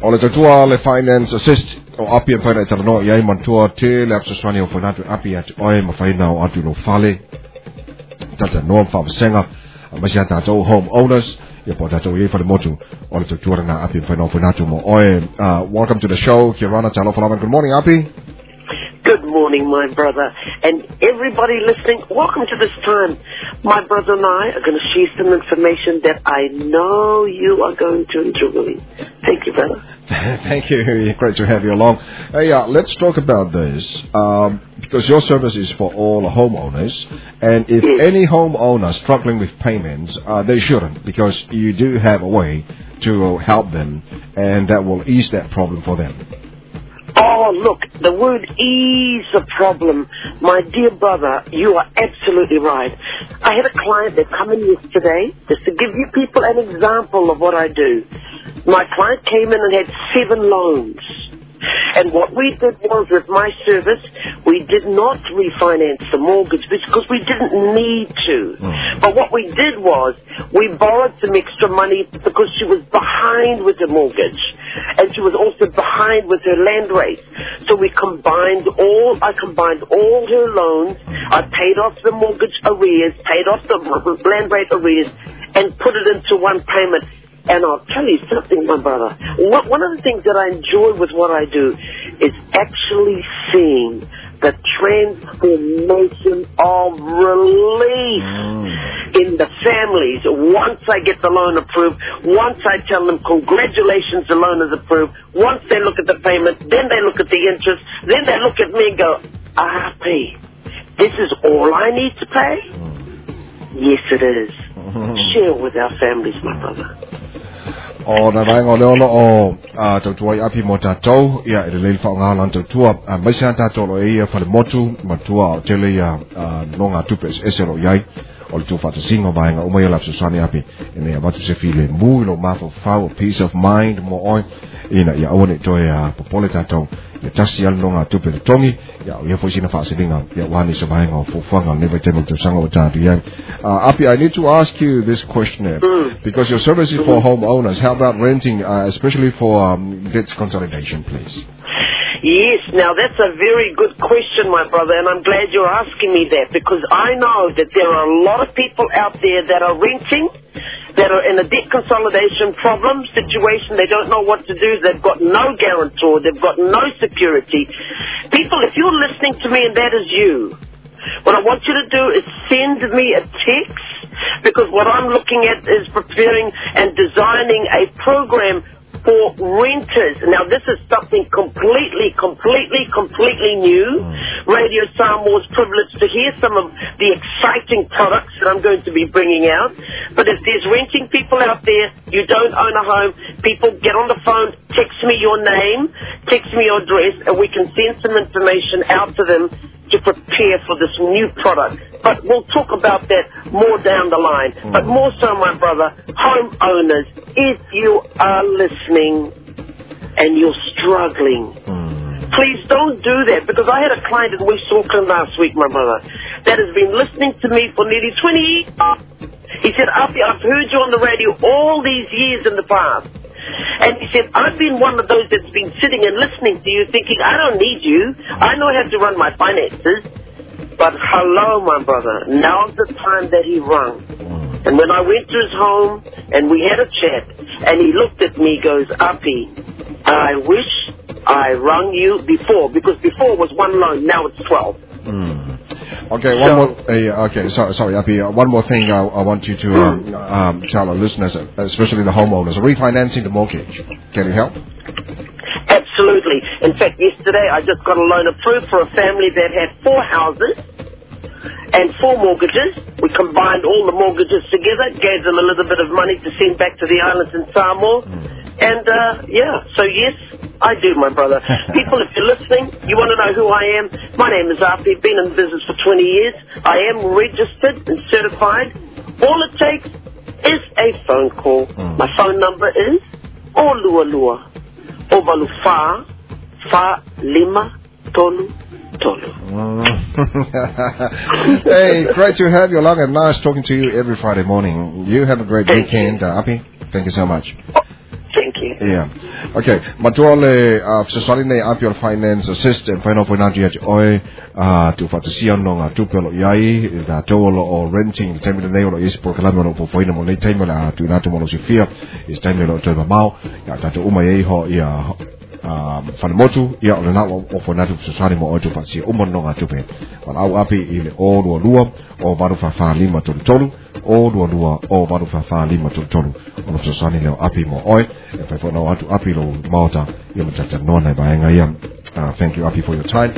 O le finance assist o api e whaina i tala no i ai mantua te le apsa swani o whanatu api atu oe ma whaina o atu no whale. Tata noa whaamasenga a masi a tātou home owners ia po tātou i whare motu o le tatua ranga api e whaina o whanatu mo oe. Uh, welcome to the show, Kia Rana Talo Whalaman. Good morning, Api. Good morning, my brother, and everybody listening. Welcome to this time. My brother and I are going to share some information that I know you are going to enjoy. Thank you, brother. Thank you. Great to have you along. Hey, uh, let's talk about this um, because your service is for all homeowners, and if Yes. any homeowner struggling with payments, uh, they shouldn't because you do have a way to help them, and that will ease that problem for them. Oh, look, the word ease a problem. My dear brother, you are absolutely right. I had a client that come in yesterday, just to give you people an example of what I do. My client came in and had seven loans. And what we did was, with my service, we did not refinance the mortgage because we didn't need to. Hmm. But what we did was, we borrowed some extra money because she was behind with the mortgage. And she was also behind with her land rate. So we combined all, I combined all her loans. I paid off the mortgage arrears, paid off the land rate arrears, and put it into one payment. And I'll tell you something, my brother. One one of the things that I enjoy with what I do is actually seeing the transformation of relief mm. in the families once I get the loan approved, once I tell them congratulations, the loan is approved, once they look at the payment, then they look at the interest, then they look at me and go, ah, pay. This is all I need to pay? Mm. Yes, it is. Mm-hmm. Share with our families, my brother. O na rai ngō leo lo o uh, tau tua i api mo tātou, ia i le leili whao ngā lan tau tua, maisi an tātou lo e ia whale motu, ma tua o tele ia no ngā tupe es ese ro iai, o le tua whata singo mai ngā umai alapsa sani api, e mea watu se file mui lo mafo whao, peace of mind, mo oi, ina popole tasi sina. Uh, api, I need to ask you this questionnaire, because your service is for homeowners. How about renting, uh, especially for um, debt consolidation, please? Yes, now that's a very good question, my brother, and I'm glad you're asking me that because I know that there are a lot of people out there that are renting, that are in a debt consolidation problem situation. They don't know what to do. They've got no guarantor. They've got no security. People, if you're listening to me and that is you, what I want you to do is send me a text because what I'm looking at is preparing and designing a program for renters. Now, this is something completely, completely, completely new. Hmm. Radio Samoa's privileged to hear some of the exciting products that I'm going to be bringing out. But if there's renting people out there, you don't own a home, people get on the phone, text me your name, text me your address, and we can send some information out to them to prepare for this new product. But we'll talk about that more down the line. Hmm. But more so, my brother, homeowners, if you are listening and you're struggling, hmm. Please don't do that because I had a client in West Auckland last week, my brother, that has been listening to me for nearly 20 years. He said, Afi, I've heard you on the radio all these years in the past. And he said, I've been one of those that's been sitting and listening to you thinking, I don't need you. I know how to run my finances. But hello, my brother. Now's the time that he rung. And when I went to his home and we had a chat, and he looked at me, goes, Api, I wish I rung you before, because before was one loan, now it's 12. Okay, one So- more. Uh, okay, sorry, sorry, Api. Uh, one more thing I, I want you to um, um, tell our listeners, especially the homeowners, refinancing the mortgage. Can you help? Absolutely. In fact, yesterday I just got a loan approved for a family that had four houses and four mortgages. We combined all the mortgages together, gave them a little bit of money to send back to the islands in Samoa. And, uh, yeah, so yes, I do, my brother. People, if you're listening, you want to know who I am, my name is Api, been in business for 20 years. I am registered and certified. All it takes is a phone call. My phone number is Olualua. Ovalu fa, fa lima tolu tolu. hey, great to have you along and nice talking to you every Friday morning. You have a great Thank weekend, uh, Api. Thank you so much. You. Yeah. Okay. Matuale uh sesali nei apiol finance system final financial oi uh tu fa sia no nga tu pelo yai da tolo o renting time nei o is por kala no po foi no nei time la tu na tu mo si fia is time lo to ba mau ya ta tu uma yai ho ya uh, whanamotu ia o le na o whanatu sasani mo oito pasi o mono ngā tupe wana au api i le o lua lua o varu whawha lima tolu tolu o lua lua o varu whawha lima tolu tolu o le sasani leo api mo oe. E whai whanau atu api lo maota ia matata nona i baenga ia. Uh, thank you api for your time